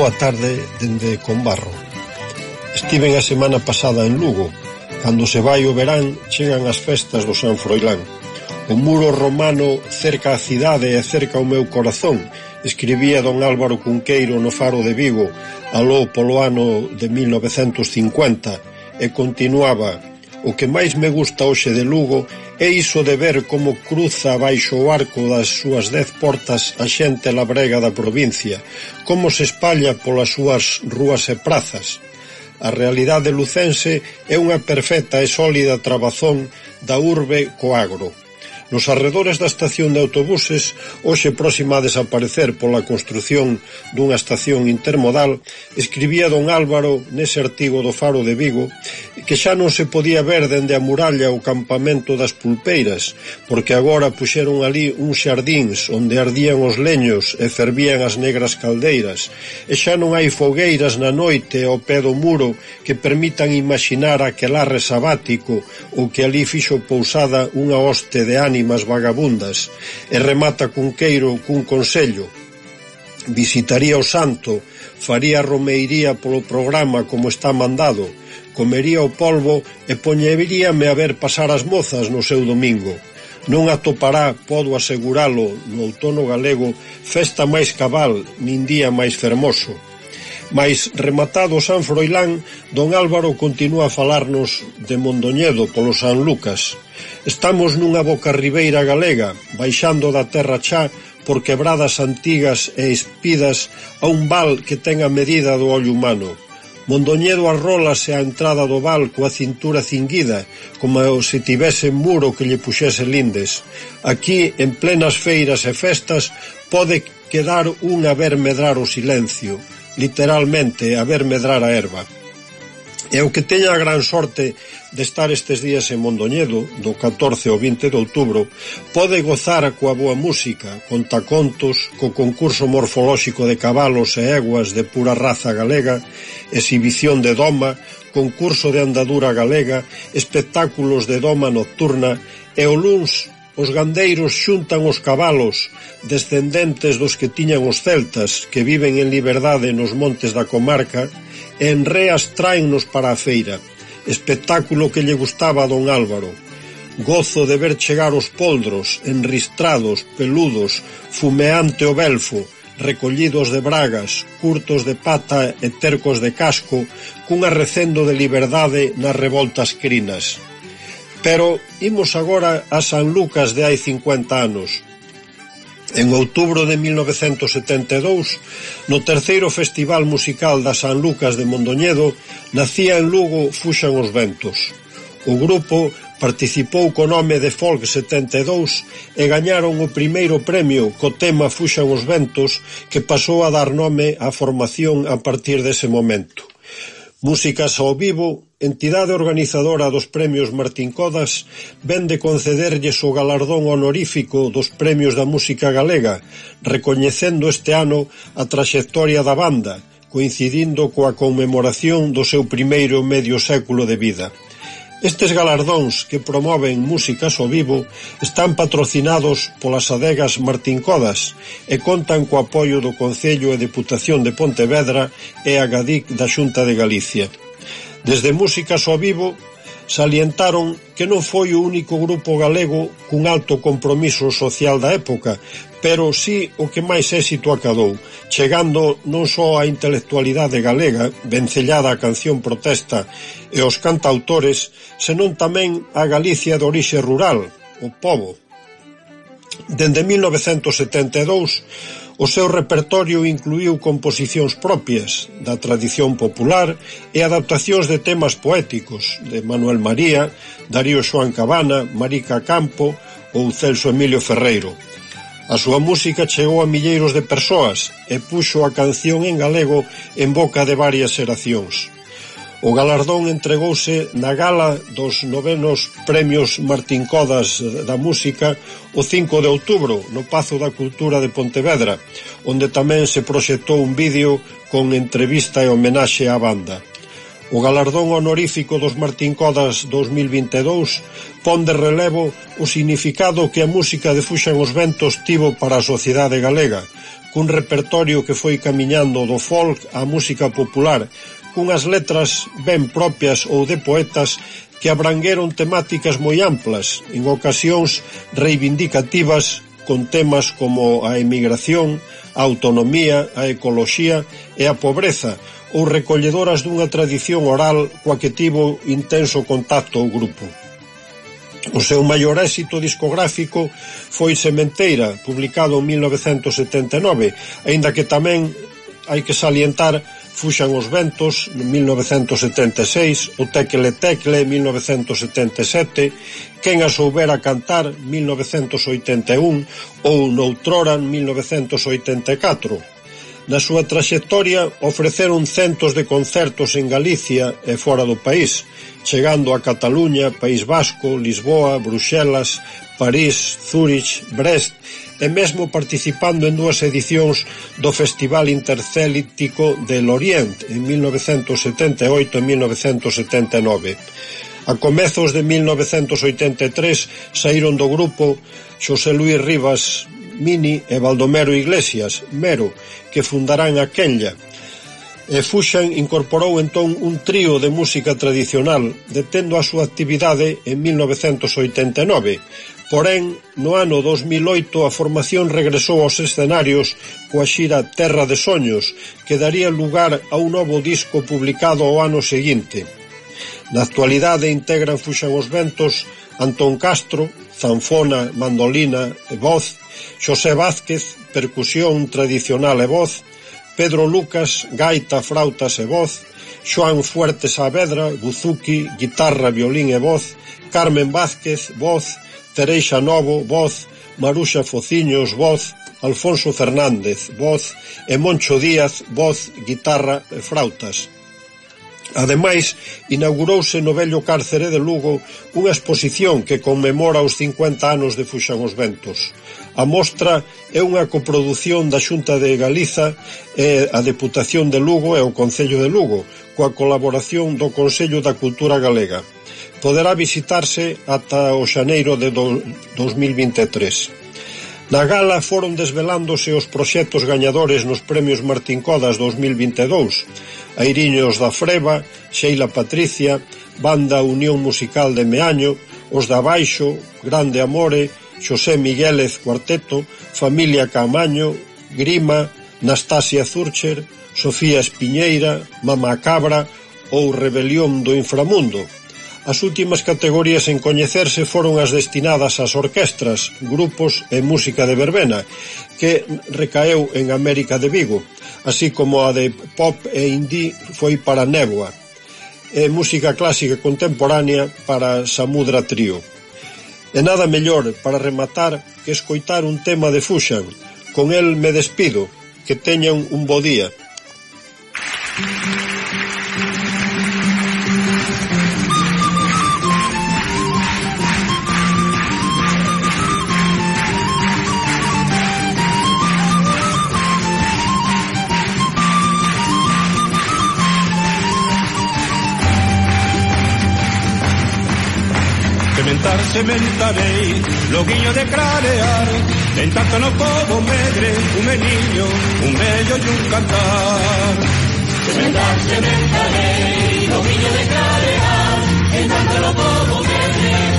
boa tarde dende Combarro. Estiven a semana pasada en Lugo. Cando se vai o verán, chegan as festas do San Froilán. O muro romano cerca a cidade e cerca o meu corazón, escribía don Álvaro Cunqueiro no Faro de Vigo, aló polo ano de 1950, e continuaba O que máis me gusta hoxe de Lugo é iso de ver como cruza baixo o arco das súas dez portas a xente labrega da provincia, como se espalla polas súas rúas e prazas. A realidade lucense é unha perfecta e sólida trabazón da urbe co agro. Nos arredores da estación de autobuses, hoxe próxima a desaparecer pola construción dunha estación intermodal, escribía don Álvaro nese artigo do Faro de Vigo que xa non se podía ver dende a muralla o campamento das pulpeiras, porque agora puxeron ali uns xardíns onde ardían os leños e fervían as negras caldeiras, e xa non hai fogueiras na noite ao pé do muro que permitan imaginar aquelarre sabático ou que ali fixo pousada unha hoste de ánimo ánimas vagabundas e remata cun queiro cun consello visitaría o santo faría romeiría polo programa como está mandado comería o polvo e poñeríame a ver pasar as mozas no seu domingo non atopará, podo aseguralo, no outono galego, festa máis cabal, nin día máis fermoso. Mais rematado San Froilán, don Álvaro continúa a falarnos de Mondoñedo polo San Lucas. Estamos nunha boca ribeira galega, baixando da terra xa por quebradas antigas e espidas a un val que ten a medida do ollo humano. Mondoñedo arrólase á entrada do val coa cintura cinguida, como se tivese muro que lle puxese lindes. Aquí, en plenas feiras e festas, pode quedar un a ver medrar o silencio literalmente a ver medrar a erva. E o que teña a gran sorte de estar estes días en Mondoñedo, do 14 ao 20 de outubro, pode gozar coa boa música, con tacontos, co concurso morfolóxico de cabalos e eguas de pura raza galega, exhibición de doma, concurso de andadura galega, espectáculos de doma nocturna, e o luns Os gandeiros xuntan os cabalos, descendentes dos que tiñan os celtas, que viven en liberdade nos montes da comarca, e en reas traennos para a feira, espectáculo que lle gustaba a don Álvaro. Gozo de ver chegar os poldros, enristrados, peludos, fumeante o belfo, recollidos de bragas, curtos de pata e tercos de casco, cunha recendo de liberdade nas revoltas crinas. Pero imos agora a San Lucas de hai 50 anos. En outubro de 1972, no terceiro Festival Musical da San Lucas de Mondoñedo, nacía en Lugo Fuxan os Ventos. O grupo participou co nome de Folk 72 e gañaron o primeiro premio co tema Fuxan os Ventos que pasou a dar nome á formación a partir dese momento. Músicas ao vivo, entidade organizadora dos Premios Martín Codas, ven de concederlles o galardón honorífico dos Premios da Música Galega, recoñecendo este ano a traxectoria da banda, coincidindo coa conmemoración do seu primeiro medio século de vida. Estes galardóns que promoven músicas ao vivo están patrocinados polas adegas Martín Codas e contan co apoio do Concello e Deputación de Pontevedra e a Gadic da Xunta de Galicia. Desde Músicas ao Vivo salientaron que non foi o único grupo galego cun alto compromiso social da época, pero sí o que máis éxito acadou, chegando non só á intelectualidade galega, vencellada a canción protesta e aos cantautores, senón tamén á Galicia de orixe rural, o povo. Dende 1972, O seu repertorio incluíu composicións propias da tradición popular e adaptacións de temas poéticos de Manuel María, Darío Xoan Cabana, Marica Campo ou Celso Emilio Ferreiro. A súa música chegou a milleiros de persoas e puxo a canción en galego en boca de varias xeracións. O galardón entregouse na gala dos novenos Premios Martín Codas da Música o 5 de outubro no Pazo da Cultura de Pontevedra, onde tamén se proxectou un vídeo con entrevista e homenaxe á banda. O galardón honorífico dos Martín Codas 2022 pon de relevo o significado que a música de Fuxan os Ventos tivo para a sociedade galega, cun repertorio que foi camiñando do folk á música popular, cunhas letras ben propias ou de poetas que abrangueron temáticas moi amplas, en ocasións reivindicativas con temas como a emigración, a autonomía, a ecoloxía e a pobreza, ou recolledoras dunha tradición oral coa que tivo intenso contacto o grupo. O seu maior éxito discográfico foi Sementeira, publicado en 1979, aínda que tamén hai que salientar Fuxan os ventos, 1976, o Tecle Tecle, 1977, Quen a soubera cantar, 1981, ou Noutroran, 1984. Na súa traxectoria ofreceron centos de concertos en Galicia e fora do país, chegando a Cataluña, País Vasco, Lisboa, Bruxelas, París, Zúrich, Brest e mesmo participando en dúas edicións do Festival Intercélitico de Lorient en 1978 e 1979. A comezos de 1983 saíron do grupo Xosé Luis Rivas Mini e Baldomero Iglesias Mero, que fundarán a Kenya, e Fuxan incorporou entón un trío de música tradicional, detendo a súa actividade en 1989, Porén, no ano 2008 a formación regresou aos escenarios coa xira Terra de Soños, que daría lugar a un novo disco publicado ao ano seguinte. Na actualidade integran Fuxan os Ventos Antón Castro, zanfona, mandolina e voz, Xosé Vázquez, percusión tradicional e voz, Pedro Lucas, gaita, frautas e voz, Xoan Fuerte Saavedra, buzuki, guitarra, violín e voz, Carmen Vázquez, voz, Tereixa Novo, voz, Maruxa Fociños, voz, Alfonso Fernández, voz, e Moncho Díaz, voz, guitarra e frautas. Ademais, inaugurouse no vello cárcere de Lugo unha exposición que conmemora os 50 anos de Fuxan os Ventos. A mostra é unha coproducción da Xunta de Galiza e a Deputación de Lugo e o Concello de Lugo, coa colaboración do Consello da Cultura Galega poderá visitarse ata o xaneiro de 2023. Na gala foron desvelándose os proxectos gañadores nos premios Martín Codas 2022, Airiños da Freba, Xeila Patricia, Banda Unión Musical de Meaño, Os da Baixo, Grande Amore, Xosé Miguélez Cuarteto, Familia Camaño, Grima, Nastasia Zurcher, Sofía Espiñeira, Mama Cabra ou Rebelión do Inframundo, As últimas categorías en coñecerse foron as destinadas ás orquestras, grupos e música de verbena, que recaeu en América de Vigo, así como a de pop e indie foi para Néboa, e música clásica contemporánea para Samudra Trio. E nada mellor para rematar que escoitar un tema de Fuxan. Con el me despido. Que teñan un bo día. Thank. sementarei Loguiño de clarear. En tanto no podo medre Un meniño, un mello e un cantar. Sementar, sementarei Loguiño de clarear. En tanto no podo medre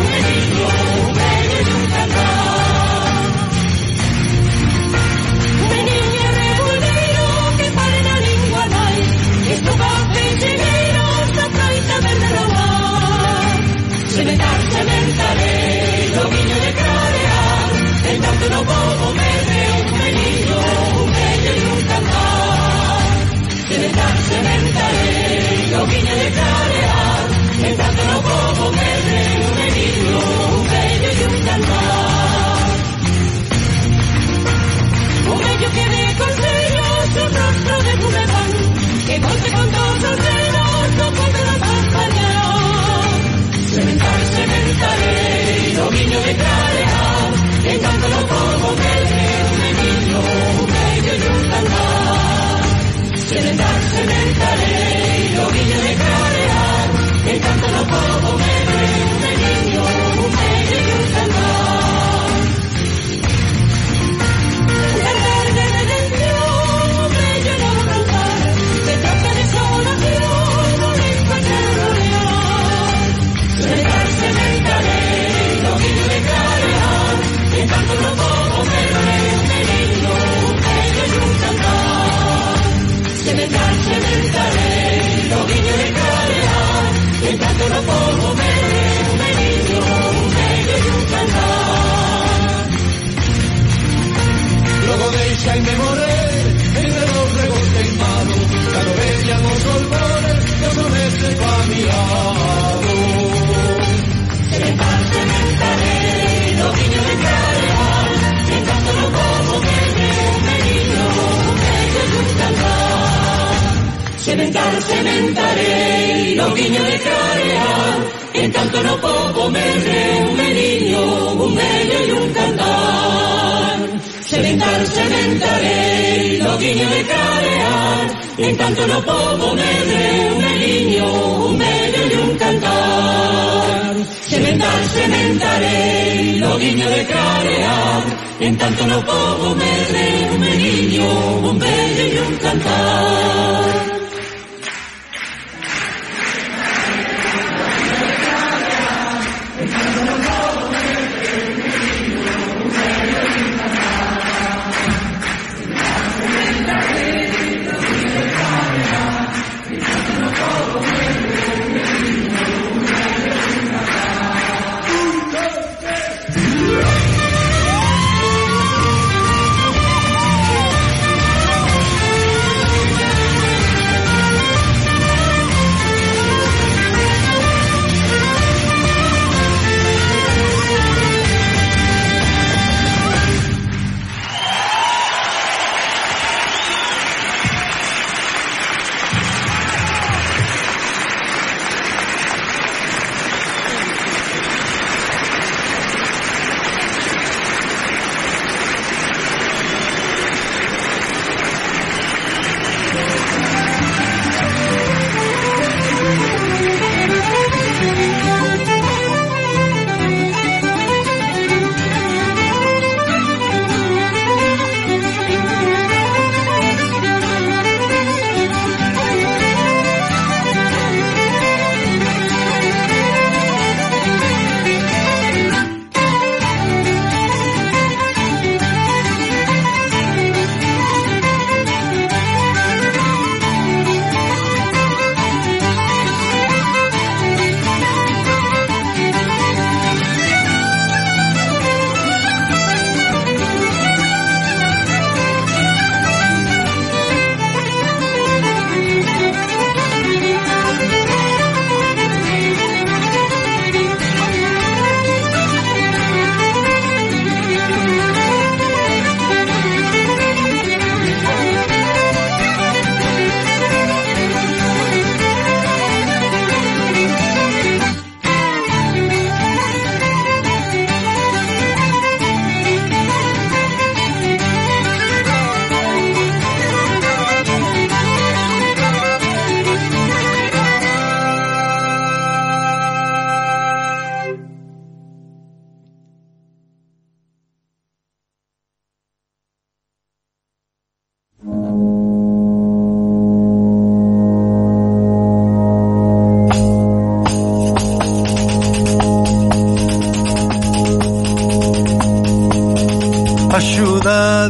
guiño de carear. Encanto no povo medre un meliño, un mello e un cantar. Sementar, sementarei, loguiño de carear. En tanto no povo medre un meliño, un mello e un cantar.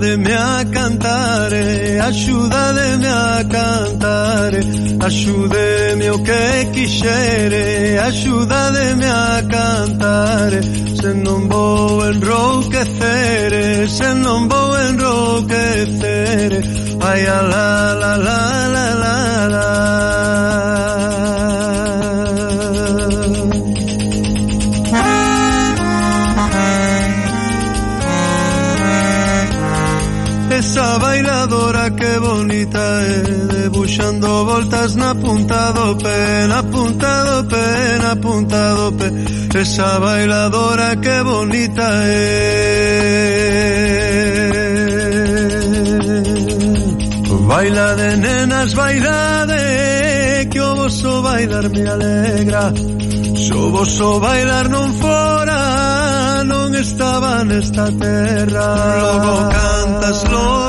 axúdademe a cantar, axúdademe a cantar, axúdeme o oh, que quixere, axúdademe a cantar, se non vou enrouquecer, se non vou enrouquecer, ai alá, Que bonita é Debuxando voltas na punta do pé Na punta do pé, na punta do pé. Esa bailadora que bonita é. Baila de nenas, baila de Que o vosso bailar me alegra. Se o vosso bailar non fora Non estaba nesta terra. Logo cantas, logo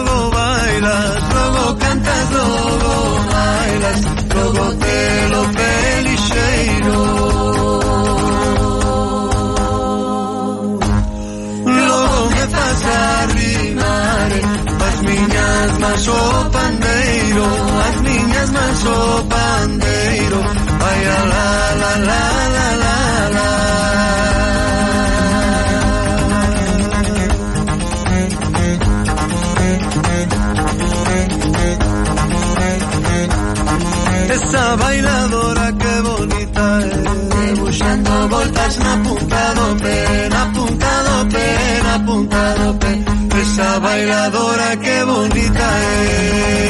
Bailadora que bonita é Debuxando voltas na punta do pé Na punta do pé, na punta do pé Esa bailadora que bonita é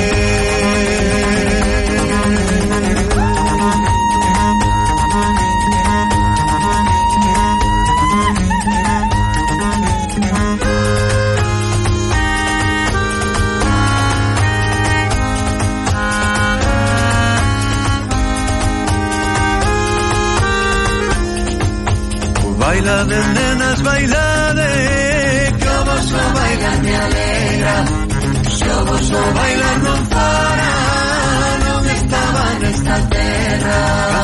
Esta vez nenas bailaré, como no bailan me alegra, somos no bailan non para, non estaban nesta terra.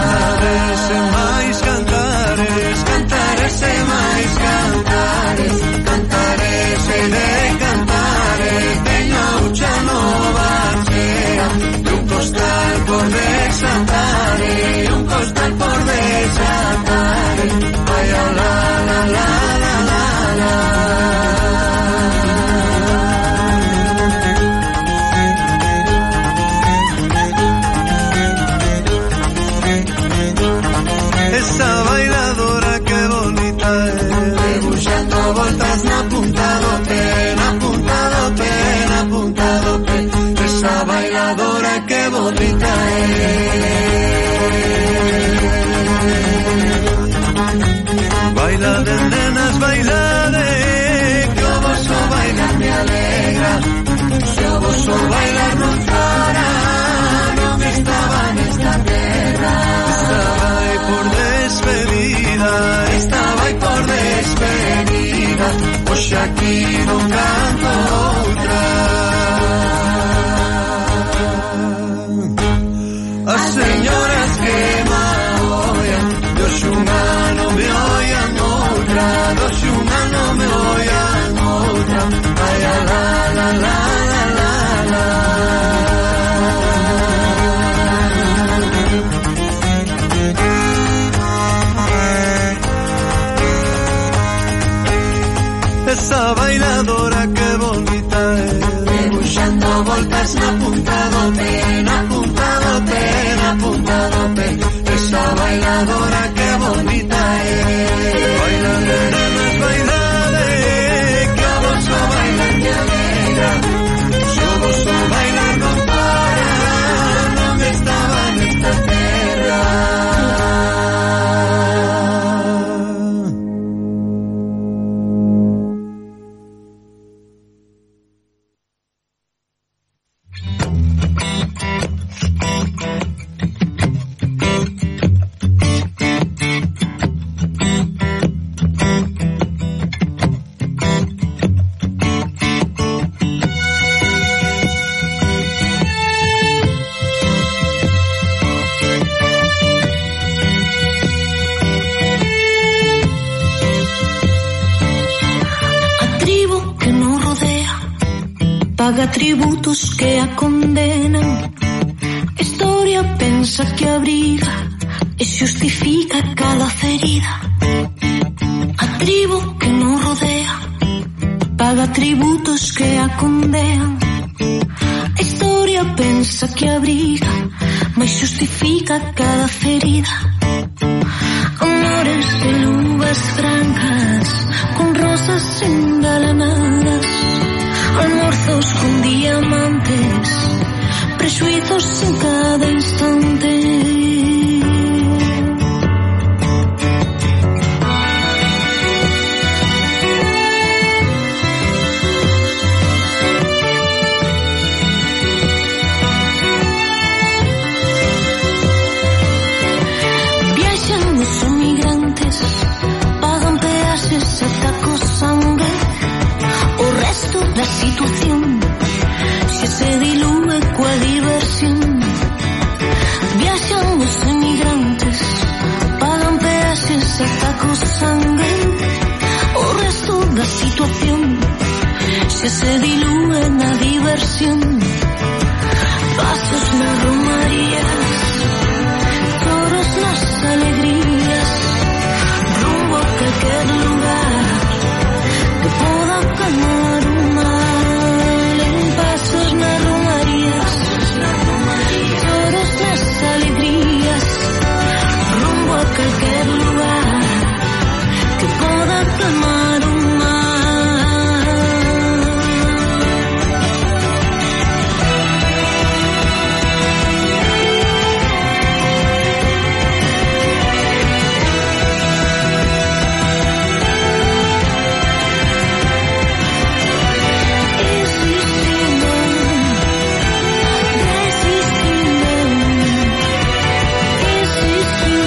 need relatos que a condenan. Historia pensa que abriga e justifica cada ferida. A tribo que non rodea paga tributos que a condenan. Historia pensa que abriga, mas justifica cada ferida. Amores de luvas francas, con rosas engalanadas. Almorzos con diamantes, prexuizos en cada se dilúe en la diversión.